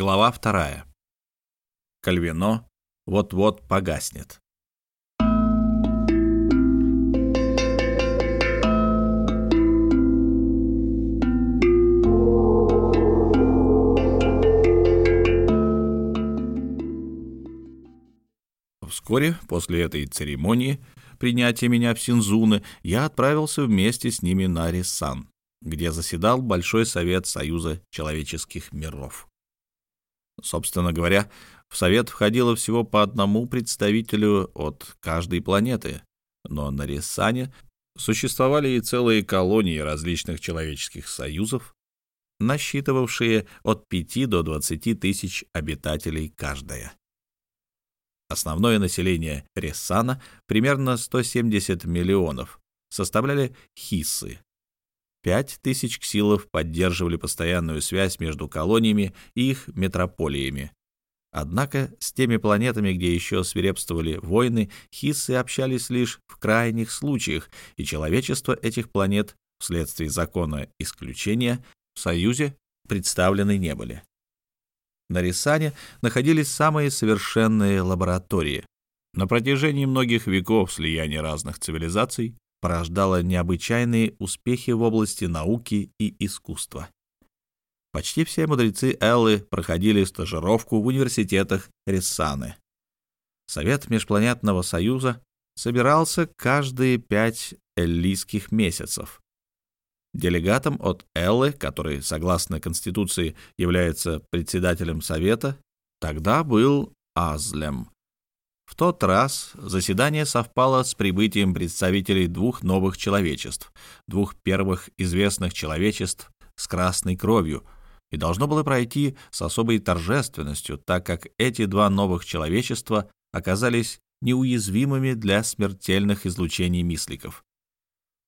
Глава вторая. Кальвино вот-вот погаснет. Вскоре после этой церемонии принятия меня в Синзуны я отправился вместе с ними на Рисан, где заседал Большой Совет Союза Человеческих Миров. Собственно говоря, в Совет входило всего по одному представителю от каждой планеты, но на Рисане существовали и целые колонии различных человеческих союзов, насчитывавшие от 5 до 20 тысяч обитателей каждая. Основное население Рессана, примерно 170 миллионов, составляли хиссы. Пять тысяч ксилов поддерживали постоянную связь между колониями и их метрополиями. Однако с теми планетами, где еще свирепствовали войны, хиссы общались лишь в крайних случаях, и человечество этих планет вследствие закона исключения в Союзе представлены не были. На Рисане находились самые совершенные лаборатории. На протяжении многих веков слияние разных цивилизаций порождало необычайные успехи в области науки и искусства. Почти все мудрецы Эллы проходили стажировку в университетах Риссаны. Совет Межпланетного Союза собирался каждые пять эллийских месяцев. Делегатом от Эллы, который, согласно Конституции, является председателем Совета, тогда был Азлем. В тот раз заседание совпало с прибытием представителей двух новых человечеств, двух первых известных человечеств с красной кровью, и должно было пройти с особой торжественностью, так как эти два новых человечества оказались неуязвимыми для смертельных излучений мисликов.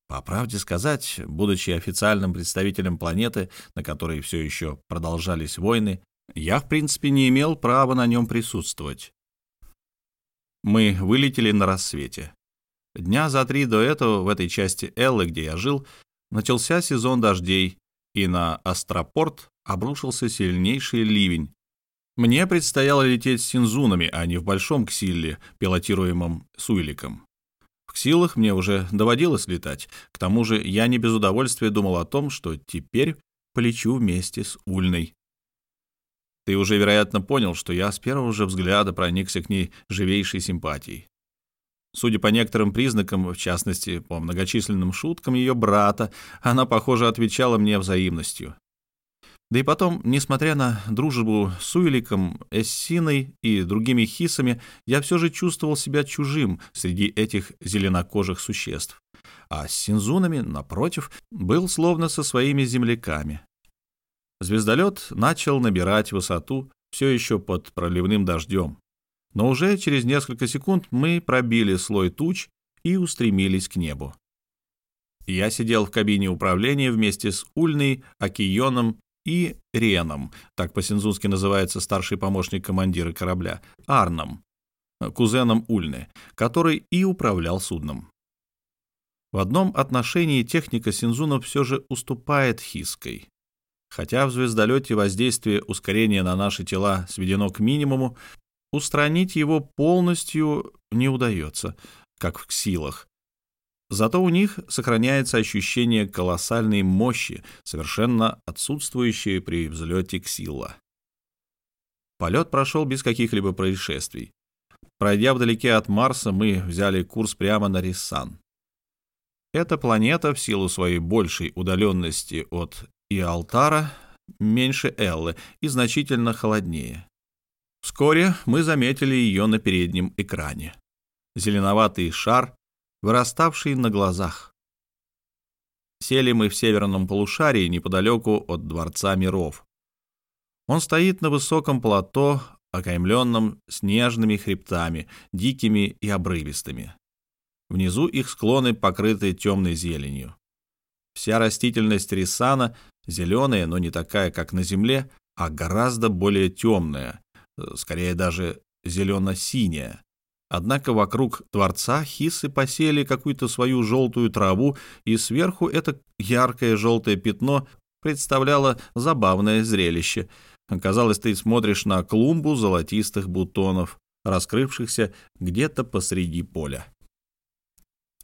По правде сказать, будучи официальным представителем планеты, на которой все еще продолжались войны, я, в принципе, не имел права на нем присутствовать. Мы вылетели на рассвете. Дня за три до этого в этой части Эллы, где я жил, начался сезон дождей, и на Астропорт обрушился сильнейший ливень. Мне предстояло лететь с синзунами, а не в большом ксилле, пилотируемом Суиликом. В Ксилах мне уже доводилось летать. К тому же я не без удовольствия думал о том, что теперь полечу вместе с Ульной. Ты уже, вероятно, понял, что я с первого же взгляда проникся к ней живейшей симпатией. Судя по некоторым признакам, в частности, по многочисленным шуткам ее брата, она, похоже, отвечала мне взаимностью. Да и потом, несмотря на дружбу с Уиликом, Эссиной и другими хисами, я все же чувствовал себя чужим среди этих зеленокожих существ. А с синзунами, напротив, был словно со своими земляками. Звездолет начал набирать высоту все еще под проливным дождем. Но уже через несколько секунд мы пробили слой туч и устремились к небу. Я сидел в кабине управления вместе с Ульной, Акионом и Реном, так по-синзунски называется старший помощник командира корабля, Арном, кузеном Ульны, который и управлял судном. В одном отношении техника Синзуна все же уступает Хиской. Хотя в звездолете воздействие ускорения на наши тела сведено к минимуму, устранить его полностью не удается, как в силах, Зато у них сохраняется ощущение колоссальной мощи, совершенно отсутствующее при взлете Ксилла. Полет прошел без каких-либо происшествий. Пройдя вдалеке от Марса, мы взяли курс прямо на Риссан. Эта планета, в силу своей большей удаленности от Иалтара, меньше Эллы и значительно холоднее. Вскоре мы заметили ее на переднем экране. Зеленоватый шар выраставший на глазах. Сели мы в северном полушарии неподалеку от Дворца миров. Он стоит на высоком плато, окаймленном снежными хребтами, дикими и обрывистыми. Внизу их склоны покрыты темной зеленью. Вся растительность Рисана зеленая, но не такая, как на земле, а гораздо более темная, скорее даже зелено-синяя, Однако вокруг дворца хисы посели какую-то свою желтую траву, и сверху это яркое желтое пятно представляло забавное зрелище. Казалось, ты смотришь на клумбу золотистых бутонов, раскрывшихся где-то посреди поля.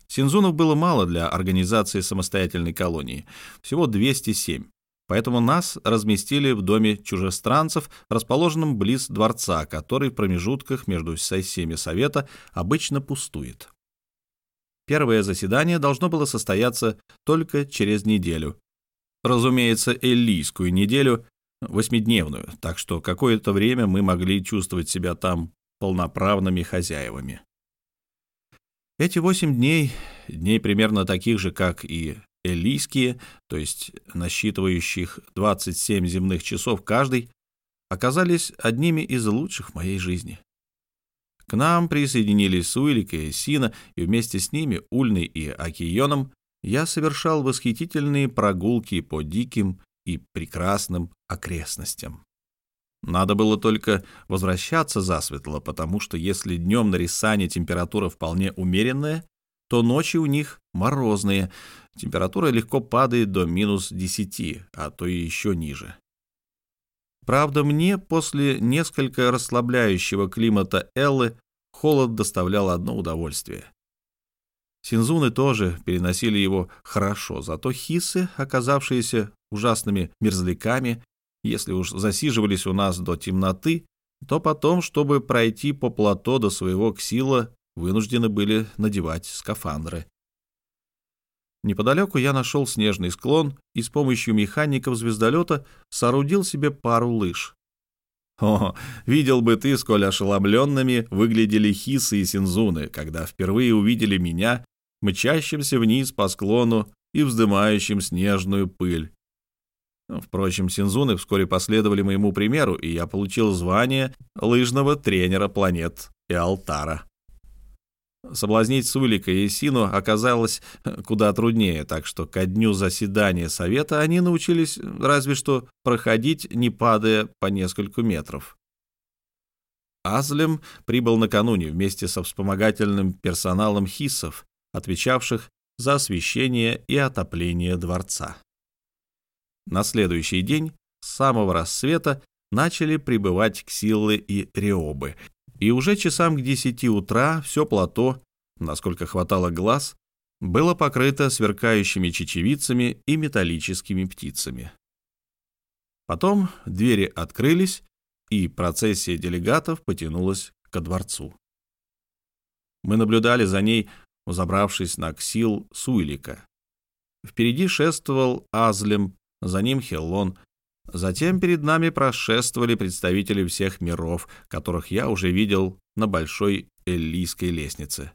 Синзунов было мало для организации самостоятельной колонии, всего 207. Поэтому нас разместили в доме чужестранцев, расположенном близ дворца, который в промежутках между сессиями совета обычно пустует. Первое заседание должно было состояться только через неделю. Разумеется, эллийскую неделю, восьмидневную, так что какое-то время мы могли чувствовать себя там полноправными хозяевами. Эти восемь дней, дней примерно таких же, как и эллийские, то есть насчитывающих 27 земных часов каждый, оказались одними из лучших в моей жизни. К нам присоединились Суэлик и Сина, и вместе с ними, Ульной и Акионом, я совершал восхитительные прогулки по диким и прекрасным окрестностям. Надо было только возвращаться засветло, потому что если днем на Рисане температура вполне умеренная, то ночи у них морозные, температура легко падает до минус 10, а то и еще ниже. Правда, мне после несколько расслабляющего климата Эллы холод доставлял одно удовольствие. Синзуны тоже переносили его хорошо, зато хисы, оказавшиеся ужасными мерзляками, если уж засиживались у нас до темноты, то потом, чтобы пройти по плато до своего ксила, вынуждены были надевать скафандры. Неподалеку я нашел снежный склон и с помощью механиков звездолета соорудил себе пару лыж. О, видел бы ты, сколь ошеломленными выглядели хисы и синзуны, когда впервые увидели меня, мчащимся вниз по склону и вздымающим снежную пыль. Впрочем, Синзуны вскоре последовали моему примеру, и я получил звание лыжного тренера планет и алтара. Соблазнить Сулика и Сину оказалось куда труднее, так что ко дню заседания совета они научились разве что проходить, не падая по нескольку метров. Азлем прибыл накануне вместе со вспомогательным персоналом хиссов, отвечавших за освещение и отопление дворца. На следующий день с самого рассвета начали прибывать ксиллы и реобы, и уже часам к десяти утра все плато, насколько хватало глаз, было покрыто сверкающими чечевицами и металлическими птицами. Потом двери открылись, и процессия делегатов потянулась ко дворцу. Мы наблюдали за ней, забравшись на ксил Суилика. Впереди шествовал Азлем за ним Хеллон. Затем перед нами прошествовали представители всех миров, которых я уже видел на большой эллийской лестнице.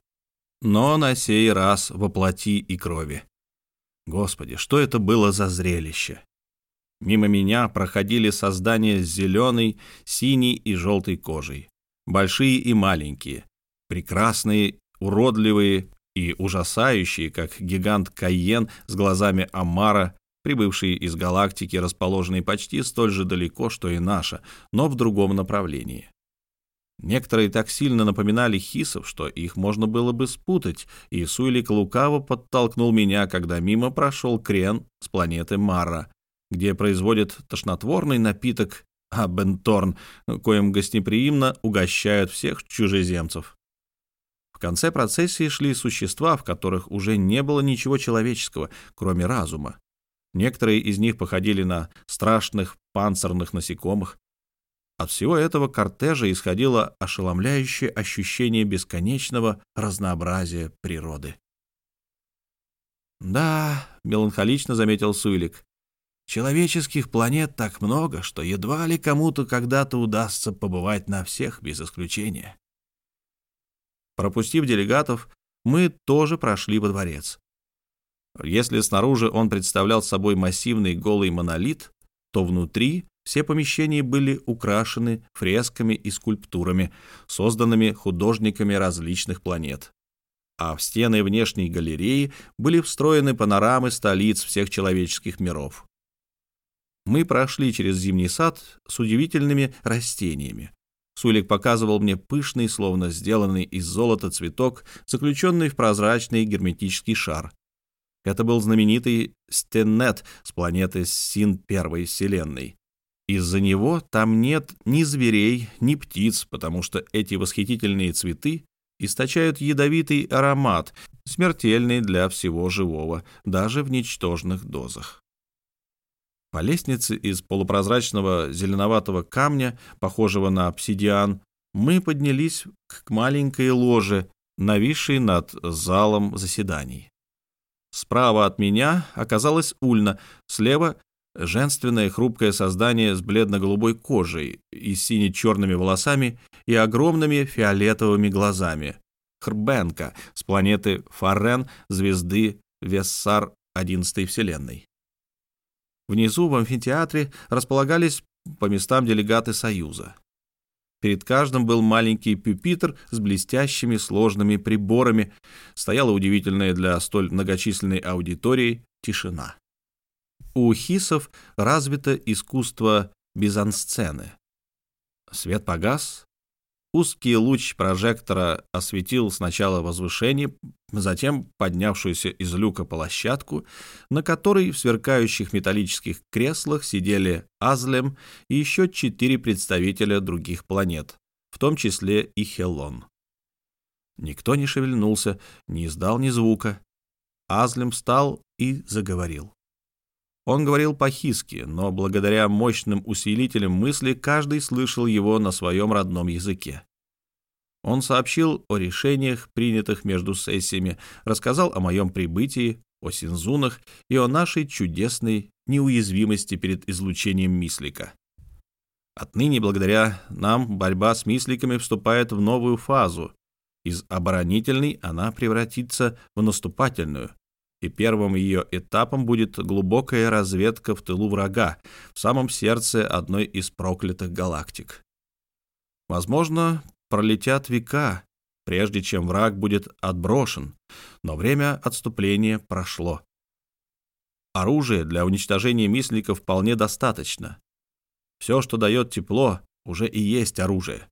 Но на сей раз во плоти и крови. Господи, что это было за зрелище! Мимо меня проходили создания с зеленой, синей и желтой кожей. Большие и маленькие, прекрасные, уродливые и ужасающие, как гигант Кайен с глазами Амара прибывшие из галактики, расположенной почти столь же далеко, что и наша, но в другом направлении. Некоторые так сильно напоминали хисов, что их можно было бы спутать, и Суэлик лукаво подтолкнул меня, когда мимо прошел Крен с планеты Мара, где производят тошнотворный напиток Абенторн, коим гостеприимно угощают всех чужеземцев. В конце процессии шли существа, в которых уже не было ничего человеческого, кроме разума, Некоторые из них походили на страшных панцирных насекомых. От всего этого кортежа исходило ошеломляющее ощущение бесконечного разнообразия природы. «Да», — меланхолично заметил Суэлик, — «человеческих планет так много, что едва ли кому-то когда-то удастся побывать на всех без исключения». Пропустив делегатов, мы тоже прошли во дворец. Если снаружи он представлял собой массивный голый монолит, то внутри все помещения были украшены фресками и скульптурами, созданными художниками различных планет. А в стены внешней галереи были встроены панорамы столиц всех человеческих миров. Мы прошли через зимний сад с удивительными растениями. Сулик показывал мне пышный, словно сделанный из золота цветок, заключенный в прозрачный герметический шар. Это был знаменитый Стеннет с планеты Син Первой Вселенной. Из-за него там нет ни зверей, ни птиц, потому что эти восхитительные цветы источают ядовитый аромат, смертельный для всего живого, даже в ничтожных дозах. По лестнице из полупрозрачного зеленоватого камня, похожего на обсидиан, мы поднялись к маленькой ложе, нависшей над залом заседаний. Справа от меня оказалась Ульна, слева — женственное хрупкое создание с бледно-голубой кожей и сине-черными волосами и огромными фиолетовыми глазами. Хрбенка с планеты Фарен звезды Вессар 11 Вселенной. Внизу в амфитеатре располагались по местам делегаты Союза. Перед каждым был маленький пюпитр с блестящими сложными приборами. Стояла удивительная для столь многочисленной аудитории тишина. У хисов развито искусство бизансцены. Свет погас, Узкий луч прожектора осветил сначала возвышение, затем поднявшуюся из люка площадку, на которой в сверкающих металлических креслах сидели Азлем и еще четыре представителя других планет, в том числе и Хелон. Никто не шевельнулся, не издал ни звука. Азлем встал и заговорил. Он говорил по-хиски, но благодаря мощным усилителям мысли каждый слышал его на своем родном языке. Он сообщил о решениях, принятых между сессиями, рассказал о моем прибытии, о синзунах и о нашей чудесной неуязвимости перед излучением мислика. Отныне, благодаря нам, борьба с мисликами вступает в новую фазу. Из оборонительной она превратится в наступательную, и первым ее этапом будет глубокая разведка в тылу врага, в самом сердце одной из проклятых галактик. Возможно, пролетят века, прежде чем враг будет отброшен, но время отступления прошло. Оружия для уничтожения мисликов вполне достаточно. Все, что дает тепло, уже и есть оружие.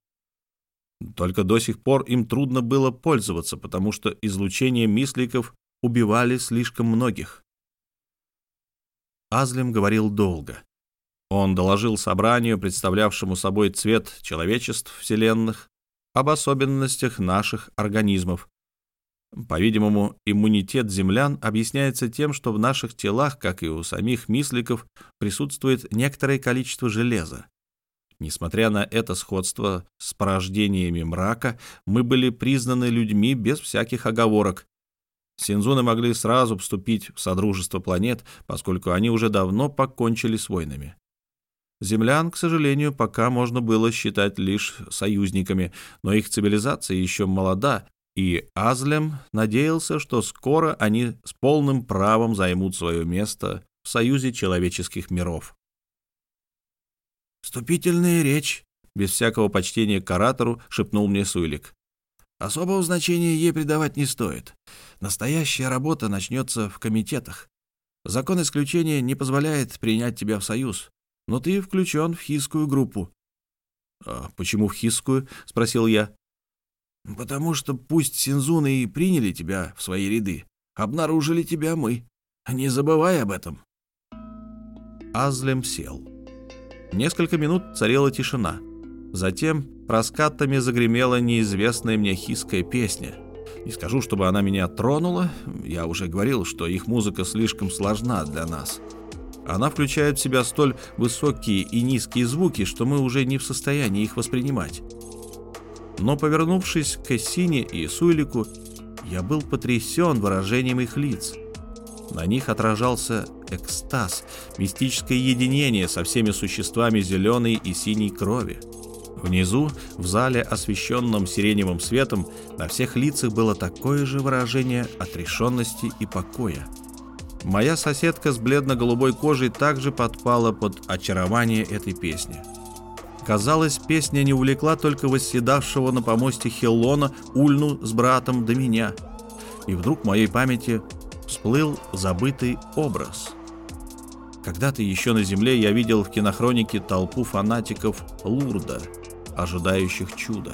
Только до сих пор им трудно было пользоваться, потому что излучение мисликов убивали слишком многих. Азлем говорил долго. Он доложил собранию, представлявшему собой цвет человечеств вселенных, об особенностях наших организмов. По-видимому, иммунитет землян объясняется тем, что в наших телах, как и у самих мисликов, присутствует некоторое количество железа. Несмотря на это сходство с порождениями мрака, мы были признаны людьми без всяких оговорок, Синзуны могли сразу вступить в Содружество планет, поскольку они уже давно покончили с войнами. Землян, к сожалению, пока можно было считать лишь союзниками, но их цивилизация еще молода, и Азлем надеялся, что скоро они с полным правом займут свое место в Союзе человеческих миров. «Вступительная речь», — без всякого почтения к оратору шепнул мне Суйлик. Особого значения ей придавать не стоит. Настоящая работа начнется в комитетах. Закон исключения не позволяет принять тебя в союз, но ты включен в хискую группу. «А почему в хискую?» — спросил я. «Потому что пусть Синзуны и приняли тебя в свои ряды, обнаружили тебя мы. Не забывай об этом». Азлем сел. Несколько минут царила тишина. Затем проскатами загремела неизвестная мне хиская песня. Не скажу, чтобы она меня тронула, я уже говорил, что их музыка слишком сложна для нас. Она включает в себя столь высокие и низкие звуки, что мы уже не в состоянии их воспринимать. Но, повернувшись к Эссине и Суйлику, я был потрясен выражением их лиц. На них отражался экстаз, мистическое единение со всеми существами зеленой и синей крови. Внизу, в зале, освещенном сиреневым светом, на всех лицах было такое же выражение отрешенности и покоя. Моя соседка с бледно-голубой кожей также подпала под очарование этой песни. Казалось, песня не увлекла только восседавшего на помосте Хеллона Ульну с братом до меня. И вдруг в моей памяти всплыл забытый образ. Когда-то еще на земле я видел в кинохронике толпу фанатиков Лурда — ожидающих чуда.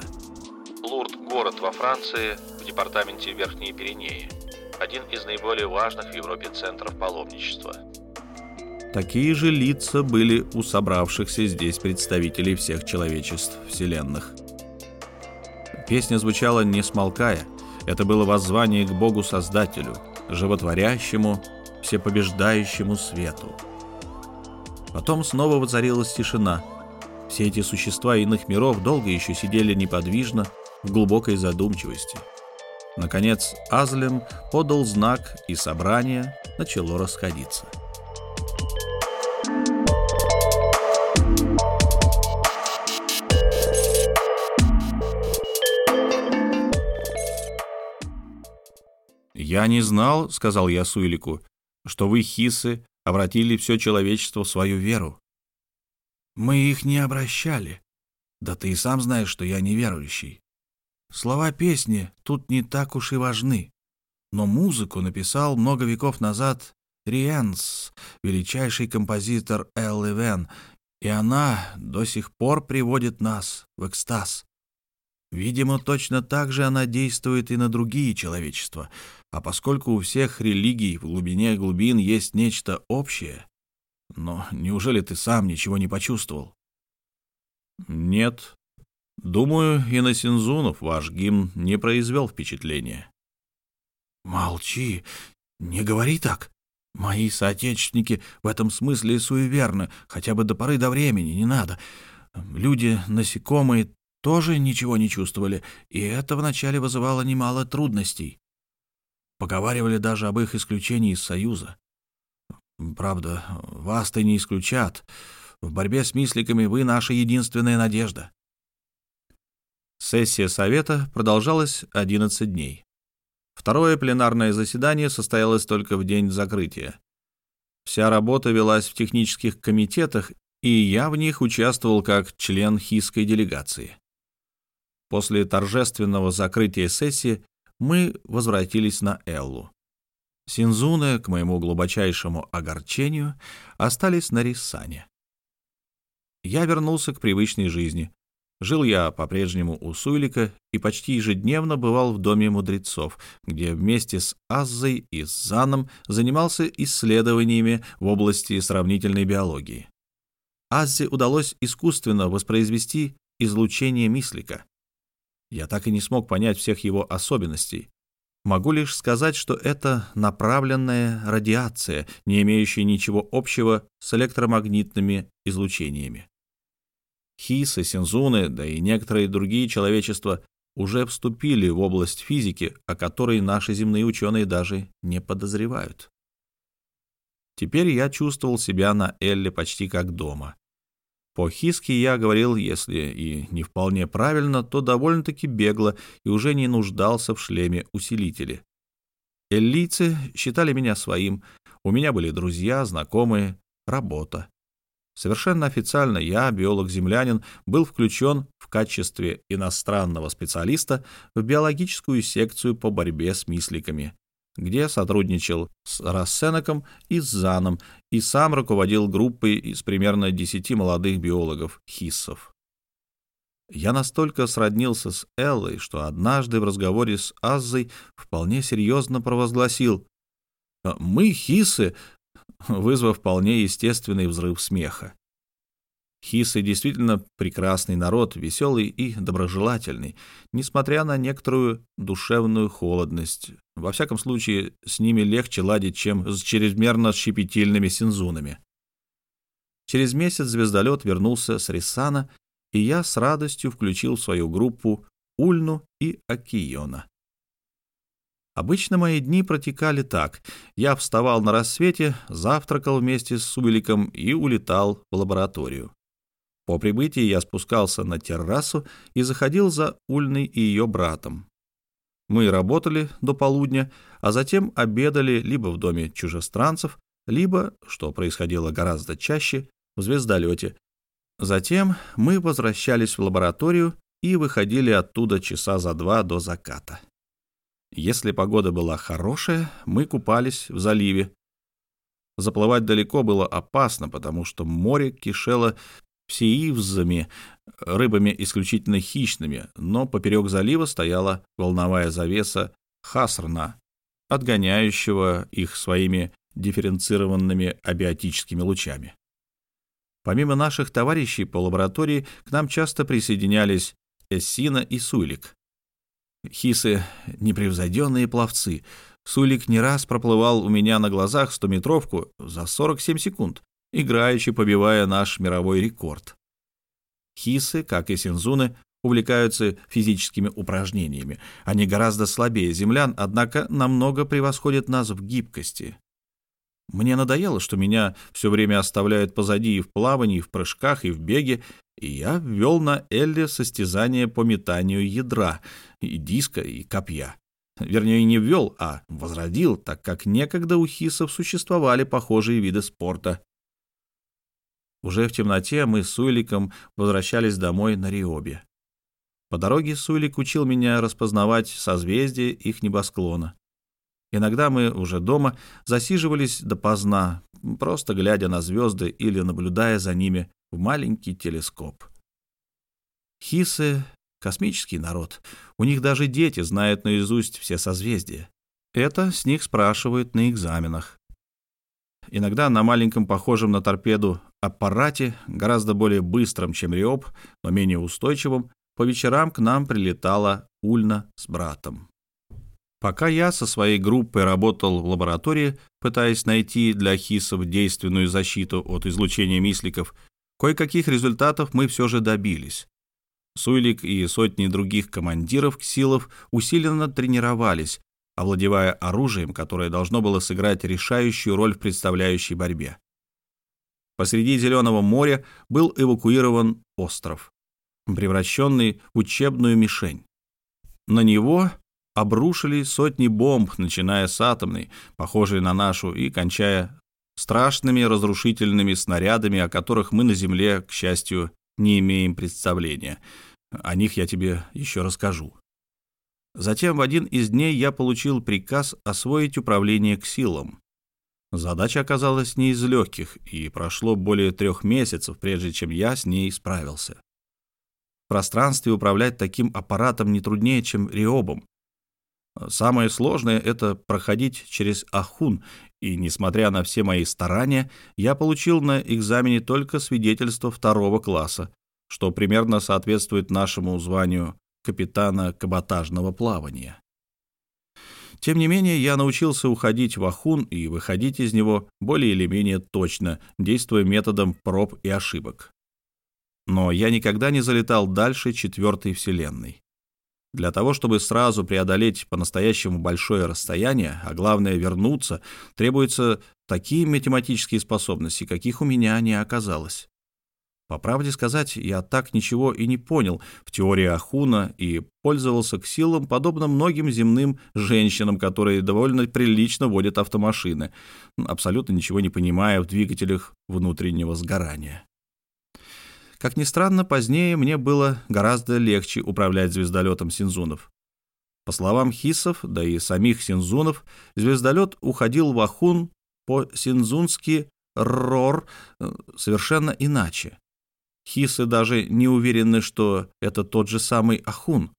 Лурд – город во Франции, в департаменте Верхние Пиренеи. Один из наиболее важных в Европе центров паломничества. Такие же лица были у собравшихся здесь представителей всех человечеств вселенных. Песня звучала не смолкая. Это было воззвание к Богу-Создателю, животворящему, всепобеждающему свету. Потом снова воцарилась тишина. Все эти существа иных миров долго еще сидели неподвижно, в глубокой задумчивости. Наконец Азлем подал знак, и собрание начало расходиться. «Я не знал, — сказал я Суилику, — что вы, хисы, обратили все человечество в свою веру». «Мы их не обращали. Да ты и сам знаешь, что я неверующий. Слова песни тут не так уж и важны. Но музыку написал много веков назад Риенс, величайший композитор Эл Ивен, и она до сих пор приводит нас в экстаз. Видимо, точно так же она действует и на другие человечества, а поскольку у всех религий в глубине глубин есть нечто общее, но неужели ты сам ничего не почувствовал? Нет, Думаю, и на Синзунов ваш гимн не произвел впечатления. Молчи, не говори так. Мои соотечественники в этом смысле суеверны, хотя бы до поры до времени, не надо. Люди, насекомые, тоже ничего не чувствовали, и это вначале вызывало немало трудностей. Поговаривали даже об их исключении из Союза. Правда, вас-то не исключат. В борьбе с мисликами вы наша единственная надежда. Сессия Совета продолжалась 11 дней. Второе пленарное заседание состоялось только в день закрытия. Вся работа велась в технических комитетах, и я в них участвовал как член хисской делегации. После торжественного закрытия сессии мы возвратились на Эллу. Синзуны, к моему глубочайшему огорчению, остались на Риссане. Я вернулся к привычной жизни, Жил я по-прежнему у Суйлика и почти ежедневно бывал в доме мудрецов, где вместе с Аззой и с Заном занимался исследованиями в области сравнительной биологии. Аззе удалось искусственно воспроизвести излучение мислика. Я так и не смог понять всех его особенностей. Могу лишь сказать, что это направленная радиация, не имеющая ничего общего с электромагнитными излучениями. Хисы, синзуны, да и некоторые другие человечества уже вступили в область физики, о которой наши земные ученые даже не подозревают. Теперь я чувствовал себя на Элле почти как дома. По-хиски я говорил, если и не вполне правильно, то довольно-таки бегло и уже не нуждался в шлеме усилителя. Эллийцы считали меня своим, у меня были друзья, знакомые, работа. Совершенно официально я, биолог-землянин, был включен в качестве иностранного специалиста в биологическую секцию по борьбе с мисликами, где сотрудничал с Рассенеком и с Заном и сам руководил группой из примерно 10 молодых биологов-хиссов. Я настолько сроднился с Эллой, что однажды в разговоре с Аззой вполне серьезно провозгласил «Мы, хиссы, вызвав вполне естественный взрыв смеха. Хисы действительно прекрасный народ, веселый и доброжелательный, несмотря на некоторую душевную холодность. Во всяком случае, с ними легче ладить, чем с чрезмерно щепетильными синзунами. Через месяц звездолет вернулся с Рисана, и я с радостью включил в свою группу Ульну и Акиона. Обычно мои дни протекали так. Я вставал на рассвете, завтракал вместе с Субеликом и улетал в лабораторию. По прибытии я спускался на террасу и заходил за Ульной и ее братом. Мы работали до полудня, а затем обедали либо в доме чужестранцев, либо, что происходило гораздо чаще, в звездолете. Затем мы возвращались в лабораторию и выходили оттуда часа за два до заката. Если погода была хорошая, мы купались в заливе. Заплывать далеко было опасно, потому что море кишело всеивзами, рыбами исключительно хищными, но поперек залива стояла волновая завеса хасрна, отгоняющего их своими дифференцированными абиотическими лучами. Помимо наших товарищей по лаборатории, к нам часто присоединялись Эссина и Суйлик. Хисы — непревзойденные пловцы. Суйлик не раз проплывал у меня на глазах стометровку за 47 секунд, играючи побивая наш мировой рекорд. Хисы, как и синзуны, увлекаются физическими упражнениями. Они гораздо слабее землян, однако намного превосходят нас в гибкости. Мне надоело, что меня все время оставляют позади и в плавании, и в прыжках, и в беге, и я ввел на Элле состязание по метанию ядра, и диска, и копья. Вернее, не ввел, а возродил, так как некогда у хисов существовали похожие виды спорта. Уже в темноте мы с Уйликом возвращались домой на Риобе. По дороге Суйлик учил меня распознавать созвездия их небосклона. Иногда мы уже дома засиживались допоздна, просто глядя на звезды или наблюдая за ними в маленький телескоп. Хисы — космический народ. У них даже дети знают наизусть все созвездия. Это с них спрашивают на экзаменах. Иногда на маленьком, похожем на торпеду, аппарате, гораздо более быстром, чем Риоп, но менее устойчивом, по вечерам к нам прилетала Ульна с братом. Пока я со своей группой работал в лаборатории, пытаясь найти для хисов действенную защиту от излучения мисликов, кое-каких результатов мы все же добились. Суйлик и сотни других командиров ксилов усиленно тренировались, овладевая оружием, которое должно было сыграть решающую роль в представляющей борьбе. Посреди Зеленого моря был эвакуирован остров, превращенный в учебную мишень. На него обрушили сотни бомб, начиная с атомной, похожей на нашу, и кончая страшными разрушительными снарядами, о которых мы на Земле, к счастью, не имеем представления. О них я тебе еще расскажу. Затем в один из дней я получил приказ освоить управление к силам. Задача оказалась не из легких, и прошло более трех месяцев, прежде чем я с ней справился. В пространстве управлять таким аппаратом не труднее, чем риобом, Самое сложное — это проходить через Ахун, и, несмотря на все мои старания, я получил на экзамене только свидетельство второго класса, что примерно соответствует нашему званию капитана каботажного плавания. Тем не менее, я научился уходить в Ахун и выходить из него более или менее точно, действуя методом проб и ошибок. Но я никогда не залетал дальше четвертой вселенной. Для того, чтобы сразу преодолеть по-настоящему большое расстояние, а главное вернуться, требуются такие математические способности, каких у меня не оказалось. По правде сказать, я так ничего и не понял в теории Ахуна и пользовался к силам, подобно многим земным женщинам, которые довольно прилично водят автомашины, абсолютно ничего не понимая в двигателях внутреннего сгорания. Как ни странно, позднее мне было гораздо легче управлять звездолетом Синзунов. По словам Хисов, да и самих Синзунов, звездолет уходил в Ахун по-синзунски «рор» э, совершенно иначе. Хисы даже не уверены, что это тот же самый Ахун.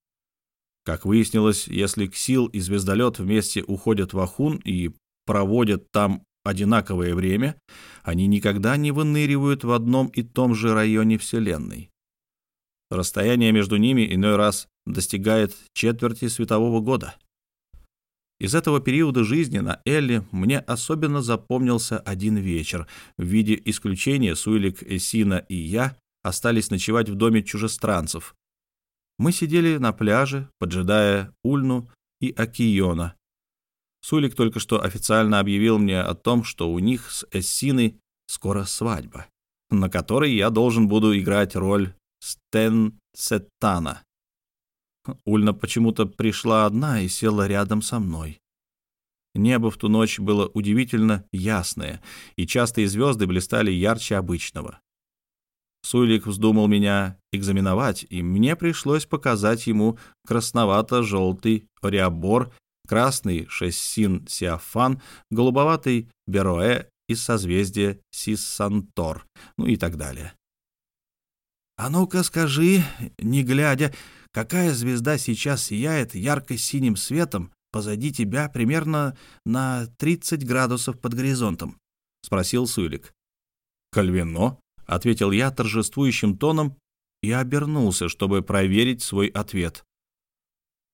Как выяснилось, если Ксил и звездолет вместе уходят в Ахун и проводят там одинаковое время, они никогда не выныривают в одном и том же районе Вселенной. Расстояние между ними иной раз достигает четверти светового года. Из этого периода жизни на Элле мне особенно запомнился один вечер. В виде исключения Суэлик, Эсина и я остались ночевать в доме чужестранцев. Мы сидели на пляже, поджидая Ульну и Акиона, Сулик только что официально объявил мне о том, что у них с Эссиной скоро свадьба, на которой я должен буду играть роль Стен Сеттана. Ульна почему-то пришла одна и села рядом со мной. Небо в ту ночь было удивительно ясное, и частые звезды блистали ярче обычного. Сулик вздумал меня экзаменовать, и мне пришлось показать ему красновато-желтый ореобор красный Шессин Сиафан, голубоватый Бероэ из созвездия Сиссантор, ну и так далее. «А ну-ка скажи, не глядя, какая звезда сейчас сияет ярко-синим светом позади тебя, примерно на 30 градусов под горизонтом?» — спросил Суэлик. «Кальвино?» — ответил я торжествующим тоном и обернулся, чтобы проверить свой ответ.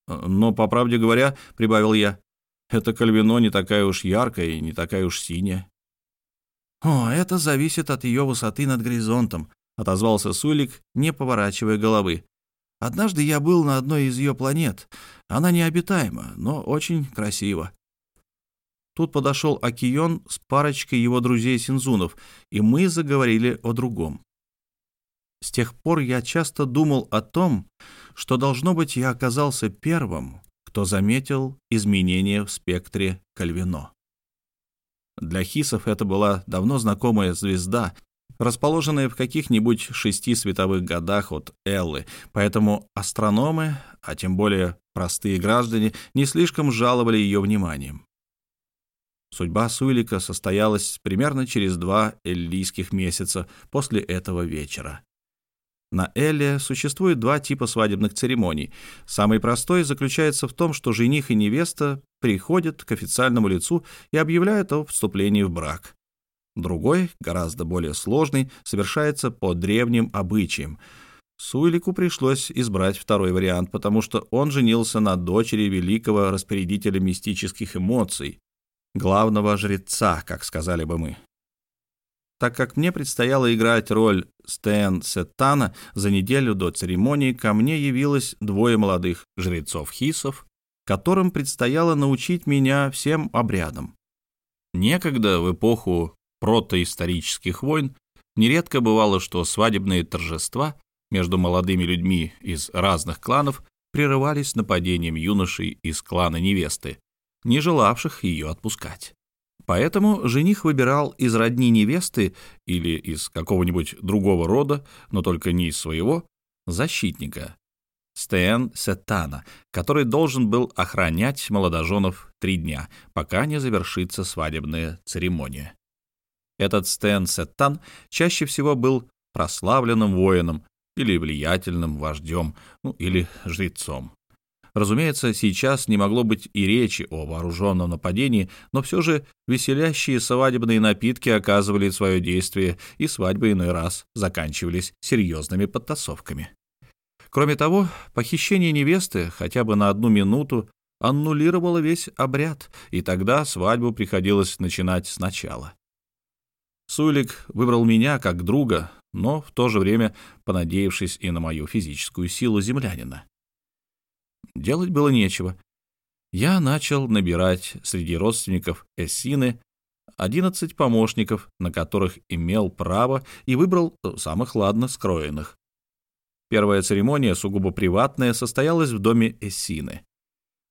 «Но, по правде говоря, — прибавил я, — это кальвино не такая уж яркая и не такая уж синяя». «О, это зависит от ее высоты над горизонтом», — отозвался Суэлик, не поворачивая головы. «Однажды я был на одной из ее планет. Она необитаема, но очень красива. Тут подошел Акион с парочкой его друзей-синзунов, и мы заговорили о другом. С тех пор я часто думал о том, что, должно быть, я оказался первым, кто заметил изменения в спектре Кальвино. Для хисов это была давно знакомая звезда, расположенная в каких-нибудь шести световых годах от Эллы, поэтому астрономы, а тем более простые граждане, не слишком жаловали ее вниманием. Судьба Суэлика состоялась примерно через два эллийских месяца после этого вечера. На Элле существует два типа свадебных церемоний. Самый простой заключается в том, что жених и невеста приходят к официальному лицу и объявляют о вступлении в брак. Другой, гораздо более сложный, совершается по древним обычаям. Суэлику пришлось избрать второй вариант, потому что он женился на дочери великого распорядителя мистических эмоций, главного жреца, как сказали бы мы. Так как мне предстояло играть роль Стэн Сеттана, за неделю до церемонии ко мне явилось двое молодых жрецов-хисов, которым предстояло научить меня всем обрядам. Некогда, в эпоху протоисторических войн, нередко бывало, что свадебные торжества между молодыми людьми из разных кланов прерывались нападением юношей из клана невесты, не желавших ее отпускать. Поэтому жених выбирал из родни невесты или из какого-нибудь другого рода, но только не из своего, защитника, Стэн Сеттана, который должен был охранять молодоженов три дня, пока не завершится свадебная церемония. Этот Стэн Сеттан чаще всего был прославленным воином или влиятельным вождем, ну или жрецом. Разумеется, сейчас не могло быть и речи о вооруженном нападении, но все же веселящие свадебные напитки оказывали свое действие, и свадьбы иной раз заканчивались серьезными подтасовками. Кроме того, похищение невесты хотя бы на одну минуту аннулировало весь обряд, и тогда свадьбу приходилось начинать сначала. Сулик выбрал меня как друга, но в то же время понадеявшись и на мою физическую силу землянина. Делать было нечего. Я начал набирать среди родственников Эссины 11 помощников, на которых имел право, и выбрал самых ладно скроенных. Первая церемония, сугубо приватная, состоялась в доме Эссины.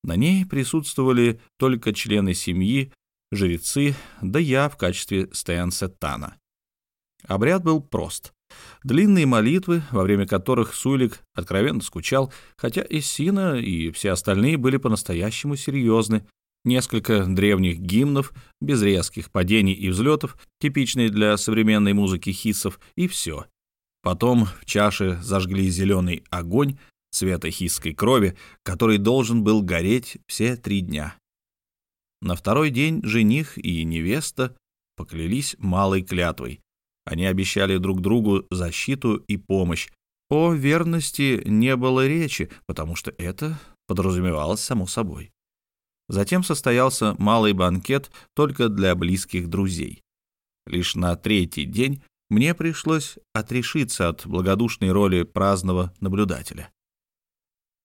На ней присутствовали только члены семьи, жрецы, да я в качестве Стэнсеттана. Обряд был прост. Длинные молитвы, во время которых Сулик откровенно скучал, хотя и Сина, и все остальные были по-настоящему серьезны. Несколько древних гимнов, без резких падений и взлетов, типичные для современной музыки хиссов, и все. Потом в чаше зажгли зеленый огонь цвета хисской крови, который должен был гореть все три дня. На второй день жених и невеста поклялись малой клятвой, они обещали друг другу защиту и помощь. О верности не было речи, потому что это подразумевалось само собой. Затем состоялся малый банкет только для близких друзей. Лишь на третий день мне пришлось отрешиться от благодушной роли праздного наблюдателя.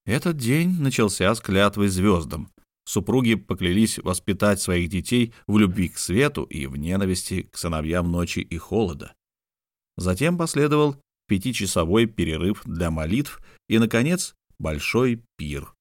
Этот день начался с клятвы звездам. Супруги поклялись воспитать своих детей в любви к свету и в ненависти к сыновьям ночи и холода. Затем последовал пятичасовой перерыв для молитв и, наконец, большой пир.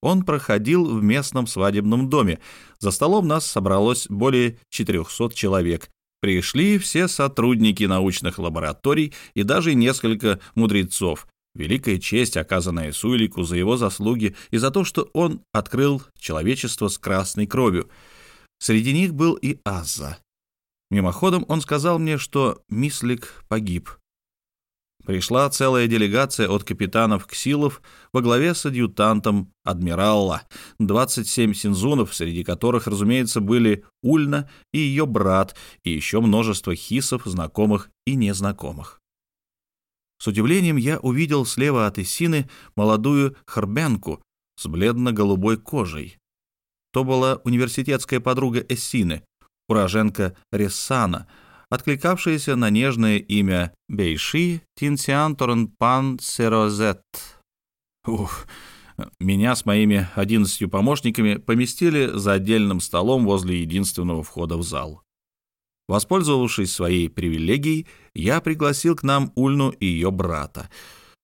Он проходил в местном свадебном доме. За столом нас собралось более 400 человек. Пришли все сотрудники научных лабораторий и даже несколько мудрецов, Великая честь, оказанная Суэлику за его заслуги и за то, что он открыл человечество с красной кровью. Среди них был и Азза. Мимоходом он сказал мне, что Мислик погиб. Пришла целая делегация от капитанов Ксилов во главе с адъютантом адмирала, 27 синзунов, среди которых, разумеется, были Ульна и ее брат, и еще множество хисов, знакомых и незнакомых. С удивлением я увидел слева от Исины молодую Харбенку с бледно-голубой кожей. То была университетская подруга Эссины, уроженка Рессана, откликавшаяся на нежное имя Бейши Тинсиан Торнпан Серозет. Ух, меня с моими одиннадцатью помощниками поместили за отдельным столом возле единственного входа в зал. Воспользовавшись своей привилегией, я пригласил к нам Ульну и ее брата.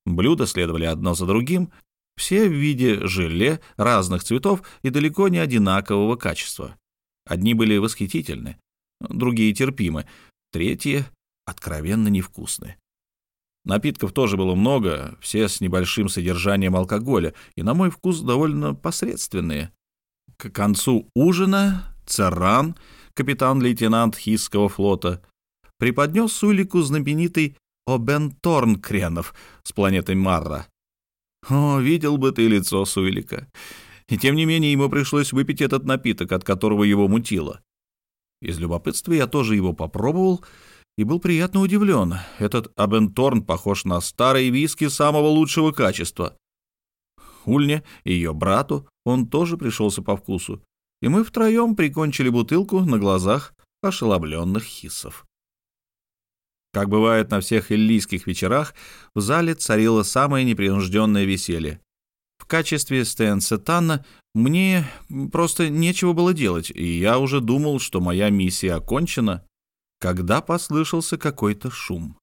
Блюда следовали одно за другим, все в виде желе разных цветов и далеко не одинакового качества. Одни были восхитительны, другие терпимы, третьи откровенно невкусны. Напитков тоже было много, все с небольшим содержанием алкоголя, и, на мой вкус, довольно посредственные. К концу ужина Царан, капитан-лейтенант Хисского флота, преподнес Сулику знаменитый Обен Торнкренов с планеты Марра. О, видел бы ты лицо Суэлика. И тем не менее ему пришлось выпить этот напиток, от которого его мутило. Из любопытства я тоже его попробовал и был приятно удивлен. Этот Абенторн похож на старые виски самого лучшего качества. Ульне и ее брату он тоже пришелся по вкусу, и мы втроем прикончили бутылку на глазах ошеломленных хиссов. Как бывает на всех иллийских вечерах, в зале царило самое непринужденное веселье. В качестве Стэнсетана мне просто нечего было делать, и я уже думал, что моя миссия окончена, когда послышался какой-то шум.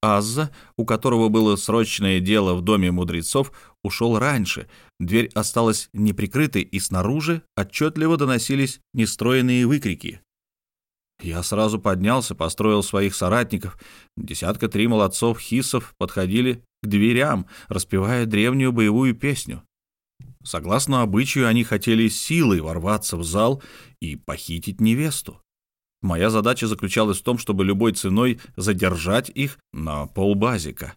Азза, у которого было срочное дело в доме мудрецов, ушел раньше. Дверь осталась неприкрытой, и снаружи отчетливо доносились нестроенные выкрики. Я сразу поднялся, построил своих соратников. Десятка три молодцов хисов подходили к дверям, распевая древнюю боевую песню. Согласно обычаю, они хотели силой ворваться в зал и похитить невесту. Моя задача заключалась в том, чтобы любой ценой задержать их на полбазика.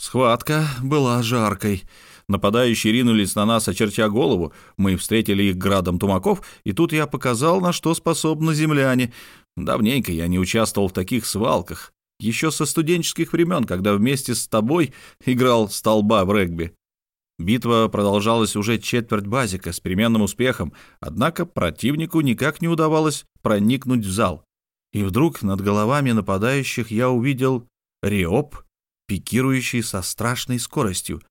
Схватка была жаркой. Нападающие ринулись на нас, очертя голову. Мы встретили их градом тумаков, и тут я показал, на что способны земляне. Давненько я не участвовал в таких свалках. Еще со студенческих времен, когда вместе с тобой играл столба в регби. Битва продолжалась уже четверть базика с переменным успехом, однако противнику никак не удавалось проникнуть в зал. И вдруг над головами нападающих я увидел Риоп, пикирующий со страшной скоростью,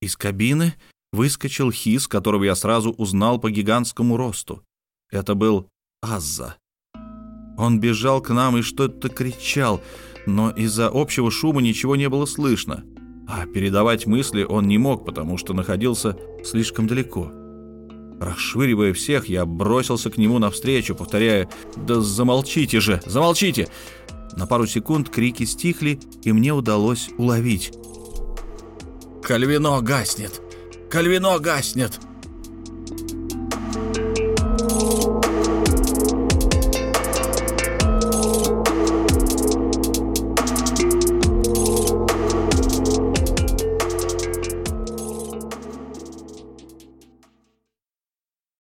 из кабины выскочил хис, которого я сразу узнал по гигантскому росту. Это был Азза. Он бежал к нам и что-то кричал, но из-за общего шума ничего не было слышно. А передавать мысли он не мог, потому что находился слишком далеко. Расшвыривая всех, я бросился к нему навстречу, повторяя «Да замолчите же, замолчите!» На пару секунд крики стихли, и мне удалось уловить. «Кальвино гаснет! Кальвино гаснет!»